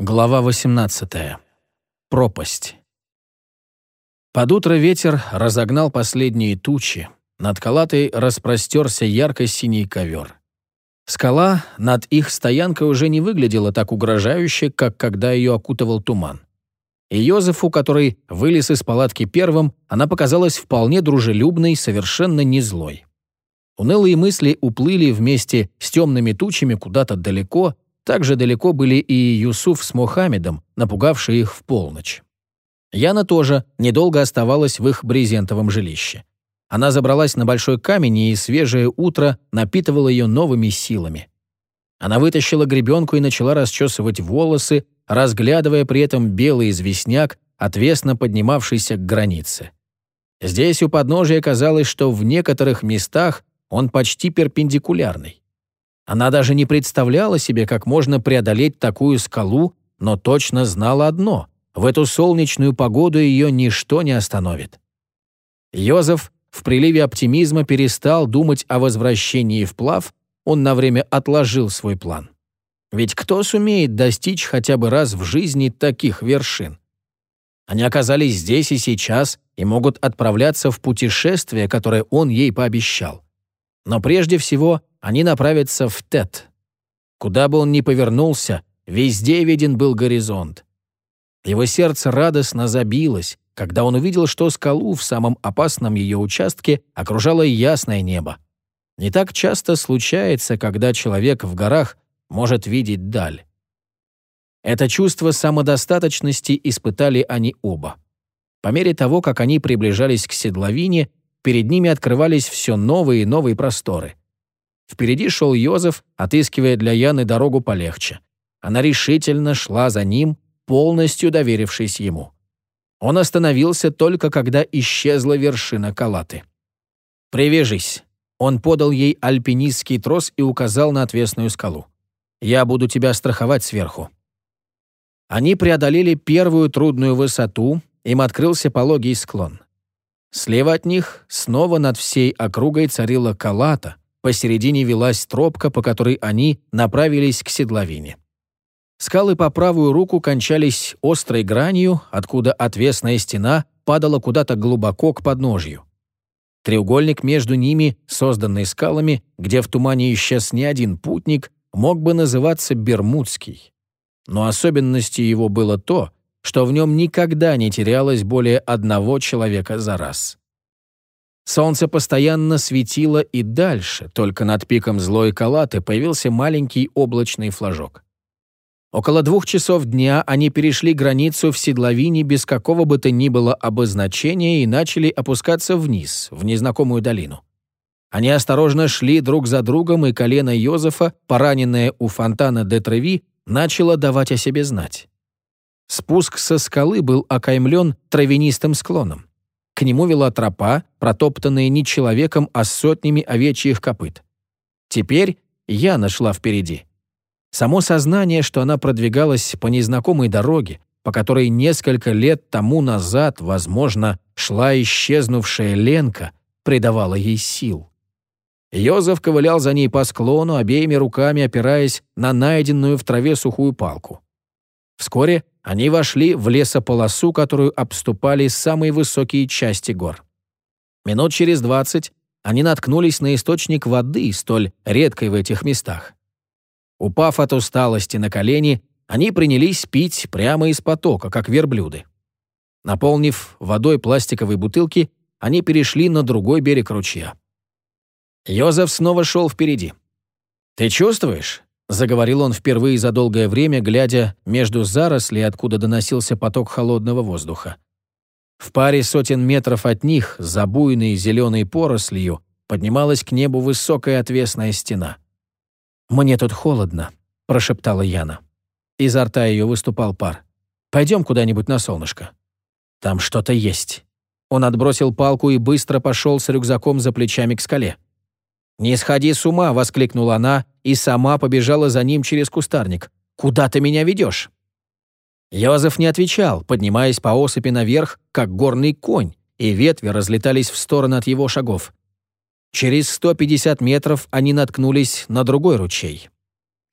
Глава 18. Пропасть. Под утро ветер разогнал последние тучи. Над Калатой распростерся ярко-синий ковер. Скала над их стоянкой уже не выглядела так угрожающе, как когда ее окутывал туман. И Йозефу, который вылез из палатки первым, она показалась вполне дружелюбной, совершенно не злой. Унылые мысли уплыли вместе с темными тучами куда-то далеко, так же далеко были и Юсуф с Мухаммедом, напугавшие их в полночь. Яна тоже недолго оставалась в их брезентовом жилище. Она забралась на большой камень, и свежее утро напитывало ее новыми силами. Она вытащила гребенку и начала расчесывать волосы, разглядывая при этом белый известняк, отвесно поднимавшийся к границе. Здесь у подножия казалось, что в некоторых местах он почти перпендикулярный. Она даже не представляла себе, как можно преодолеть такую скалу, но точно знала одно — в эту солнечную погоду ее ничто не остановит. Йозеф в приливе оптимизма перестал думать о возвращении вплав, он на время отложил свой план. Ведь кто сумеет достичь хотя бы раз в жизни таких вершин? Они оказались здесь и сейчас и могут отправляться в путешествие, которое он ей пообещал. Но прежде всего они направятся в Тет. Куда бы он ни повернулся, везде виден был горизонт. Его сердце радостно забилось, когда он увидел, что скалу в самом опасном ее участке окружало ясное небо. Не так часто случается, когда человек в горах может видеть даль. Это чувство самодостаточности испытали они оба. По мере того, как они приближались к седловине, перед ними открывались все новые и новые просторы. Впереди шел Йозеф, отыскивая для Яны дорогу полегче. Она решительно шла за ним, полностью доверившись ему. Он остановился только когда исчезла вершина Калаты. «Привяжись». Он подал ей альпинистский трос и указал на отвесную скалу. «Я буду тебя страховать сверху». Они преодолели первую трудную высоту, им открылся пологий склон. Слева от них снова над всей округой царила Калата, Посередине велась тропка, по которой они направились к седловине. Скалы по правую руку кончались острой гранью, откуда отвесная стена падала куда-то глубоко к подножью. Треугольник между ними, созданный скалами, где в тумане исчез не один путник, мог бы называться Бермудский. Но особенностью его было то, что в нем никогда не терялось более одного человека за раз. Солнце постоянно светило и дальше, только над пиком злой калаты появился маленький облачный флажок. Около двух часов дня они перешли границу в седловине без какого бы то ни было обозначения и начали опускаться вниз, в незнакомую долину. Они осторожно шли друг за другом, и колено Йозефа, пораненное у фонтана де Треви, начало давать о себе знать. Спуск со скалы был окаймлен травянистым склоном. К нему вела тропа, протоптанная не человеком, а сотнями овечьих копыт. Теперь я нашла впереди. Само сознание, что она продвигалась по незнакомой дороге, по которой несколько лет тому назад, возможно, шла исчезнувшая Ленка, придавало ей сил. Йозеф ковылял за ней по склону, обеими руками опираясь на найденную в траве сухую палку. Вскоре они вошли в лесополосу, которую обступали самые высокие части гор. Минут через двадцать они наткнулись на источник воды, столь редкой в этих местах. Упав от усталости на колени, они принялись пить прямо из потока, как верблюды. Наполнив водой пластиковые бутылки, они перешли на другой берег ручья. Йозеф снова шел впереди. «Ты чувствуешь? — заговорил он впервые за долгое время, глядя между зарослей, откуда доносился поток холодного воздуха. В паре сотен метров от них, за зеленой порослью, поднималась к небу высокая отвесная стена. «Мне тут холодно», — прошептала Яна. Изо рта ее выступал пар. «Пойдем куда-нибудь на солнышко». «Там что-то есть». Он отбросил палку и быстро пошел с рюкзаком за плечами к скале. «Не сходи с ума!» — воскликнула она и сама побежала за ним через кустарник. «Куда ты меня ведешь?» Йозеф не отвечал, поднимаясь по осыпи наверх, как горный конь, и ветви разлетались в стороны от его шагов. Через 150 метров они наткнулись на другой ручей.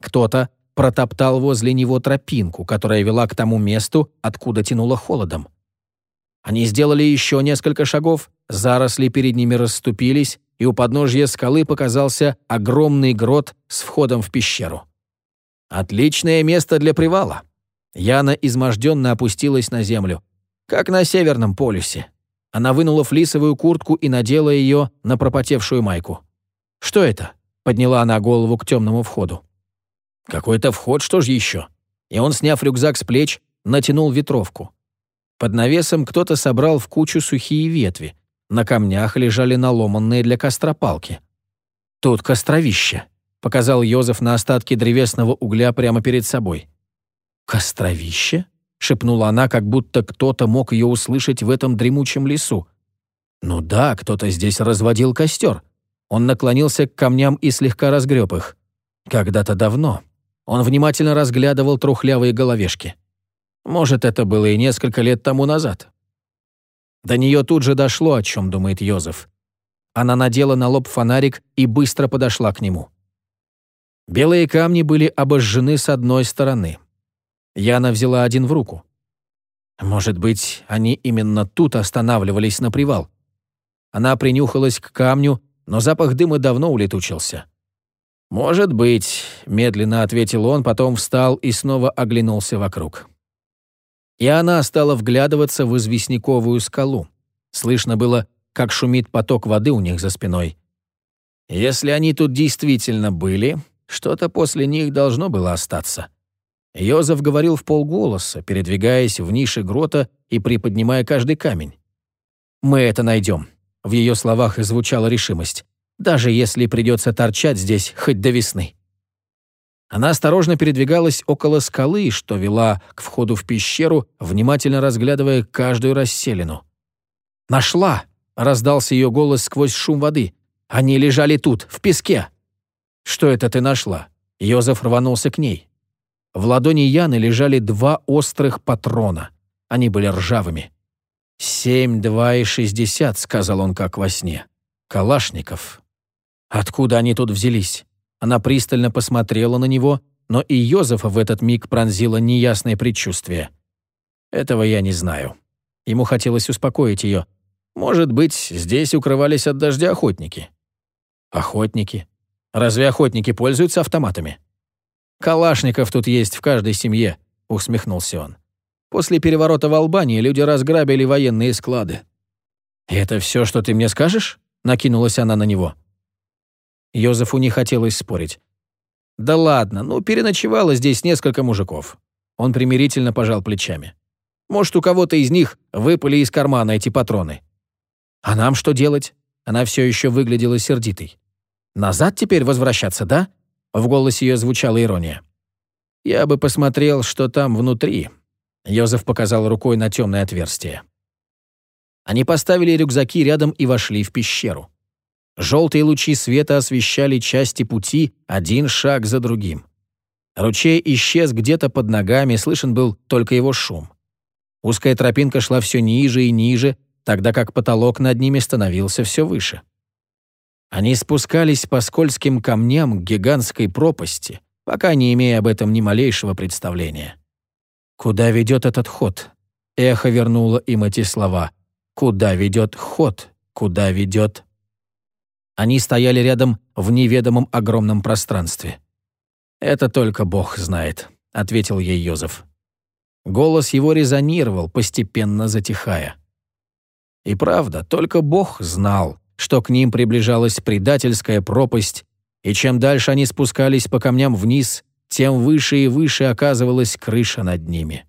Кто-то, протоптал возле него тропинку, которая вела к тому месту, откуда тянуло холодом. Они сделали еще несколько шагов, заросли перед ними расступились, и у подножья скалы показался огромный грот с входом в пещеру. Отличное место для привала. Яна изможденно опустилась на землю, как на Северном полюсе. Она вынула флисовую куртку и надела ее на пропотевшую майку. «Что это?» — подняла она голову к темному входу. «Какой-то вход, что же еще?» И он, сняв рюкзак с плеч, натянул ветровку. Под навесом кто-то собрал в кучу сухие ветви. На камнях лежали наломанные для костра палки. «Тут костровище», — показал Йозеф на остатки древесного угля прямо перед собой. «Костровище?» — шепнула она, как будто кто-то мог ее услышать в этом дремучем лесу. «Ну да, кто-то здесь разводил костер». Он наклонился к камням и слегка разгреб их. Когда-то давно. Он внимательно разглядывал трухлявые головешки. Может, это было и несколько лет тому назад. До нее тут же дошло, о чем думает Йозеф. Она надела на лоб фонарик и быстро подошла к нему. Белые камни были обожжены с одной стороны. Яна взяла один в руку. Может быть, они именно тут останавливались на привал. Она принюхалась к камню, но запах дыма давно улетучился. «Может быть», — медленно ответил он, потом встал и снова оглянулся вокруг. И она стала вглядываться в известняковую скалу. Слышно было, как шумит поток воды у них за спиной. Если они тут действительно были, что-то после них должно было остаться. Йозеф говорил в полголоса, передвигаясь в нише грота и приподнимая каждый камень. «Мы это найдем», — в ее словах и звучала решимость даже если придется торчать здесь хоть до весны. Она осторожно передвигалась около скалы, что вела к входу в пещеру, внимательно разглядывая каждую расселину. «Нашла!» — раздался ее голос сквозь шум воды. «Они лежали тут, в песке!» «Что это ты нашла?» Йозеф рванулся к ней. В ладони Яны лежали два острых патрона. Они были ржавыми. «Семь, два и шестьдесят», — сказал он как во сне. «Калашников. Откуда они тут взялись? Она пристально посмотрела на него, но и Йозефа в этот миг пронзило неясное предчувствие. Этого я не знаю. Ему хотелось успокоить ее. Может быть, здесь укрывались от дождя охотники. Охотники? Разве охотники пользуются автоматами? Калашников тут есть в каждой семье, усмехнулся он. После переворота в Албании люди разграбили военные склады. «И это все, что ты мне скажешь?» — накинулась она на него. Йозефу не хотелось спорить. «Да ладно, ну переночевало здесь несколько мужиков». Он примирительно пожал плечами. «Может, у кого-то из них выпали из кармана эти патроны». «А нам что делать?» Она все еще выглядела сердитой. «Назад теперь возвращаться, да?» В голосе ее звучала ирония. «Я бы посмотрел, что там внутри». Йозеф показал рукой на темное отверстие. Они поставили рюкзаки рядом и вошли в пещеру. Желтые лучи света освещали части пути один шаг за другим. Ручей исчез где-то под ногами, слышен был только его шум. Узкая тропинка шла все ниже и ниже, тогда как потолок над ними становился все выше. Они спускались по скользким камням к гигантской пропасти, пока не имея об этом ни малейшего представления. «Куда ведет этот ход?» Эхо вернуло им эти слова. «Куда ведет ход? Куда ведет они стояли рядом в неведомом огромном пространстве. «Это только Бог знает», — ответил ей Йозеф. Голос его резонировал, постепенно затихая. И правда, только Бог знал, что к ним приближалась предательская пропасть, и чем дальше они спускались по камням вниз, тем выше и выше оказывалась крыша над ними.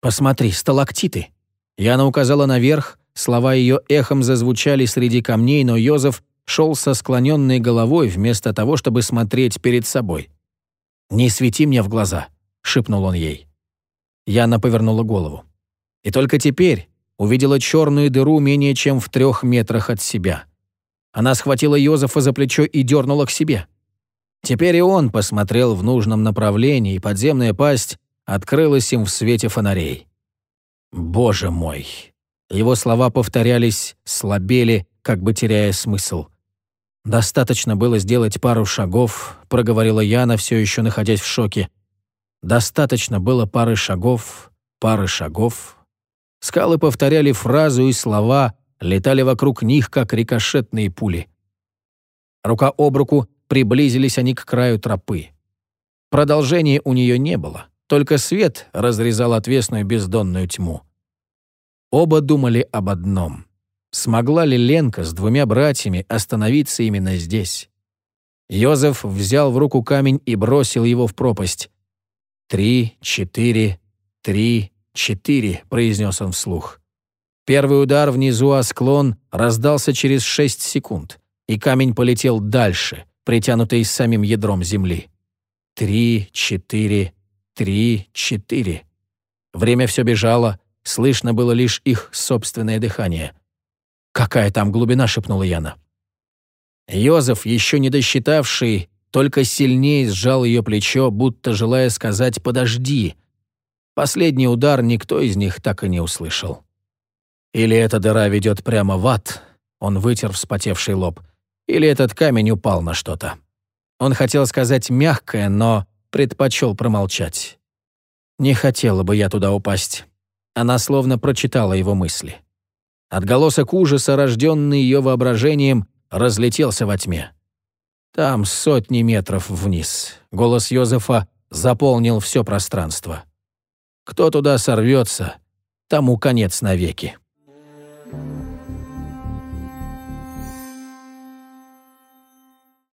«Посмотри, сталактиты!» Яна указала наверх, слова ее эхом зазвучали среди камней, но Йозеф шел со склоненной головой вместо того, чтобы смотреть перед собой. «Не свети мне в глаза», — шепнул он ей. Яна повернула голову. И только теперь увидела черную дыру менее чем в трех метрах от себя. Она схватила Йозефа за плечо и дернула к себе. Теперь и он посмотрел в нужном направлении, и подземная пасть открылась им в свете фонарей. «Боже мой!» Его слова повторялись, слабели, как бы теряя смысл. «Достаточно было сделать пару шагов», — проговорила Яна, все еще находясь в шоке, Достаточно было пары шагов, пары шагов. Скалы повторяли фразу и слова, летали вокруг них, как рикошетные пули. Рука об руку приблизились они к краю тропы. Продолжения у нее не было, только свет разрезал отвесную бездонную тьму. Оба думали об одном. Смогла ли Ленка с двумя братьями остановиться именно здесь? Йозеф взял в руку камень и бросил его в пропасть. «Три, четыре, три, четыре», — произнес он вслух. Первый удар внизу о склон раздался через шесть секунд, и камень полетел дальше, притянутый самим ядром земли. Три, четыре, три, четыре. Время все бежало, слышно было лишь их собственное дыхание. «Какая там глубина?» — шепнула Яна. Йозеф, еще не досчитавший, только сильнее сжал ее плечо, будто желая сказать «подожди». Последний удар никто из них так и не услышал. Или эта дыра ведет прямо в ад, он вытер вспотевший лоб, или этот камень упал на что-то. Он хотел сказать мягкое, но предпочел промолчать. Не хотела бы я туда упасть. Она словно прочитала его мысли. Отголосок ужаса, рожденный ее воображением, разлетелся во тьме. Там сотни метров вниз. Голос Йозефа заполнил все пространство. Кто туда сорвется, тому конец навеки.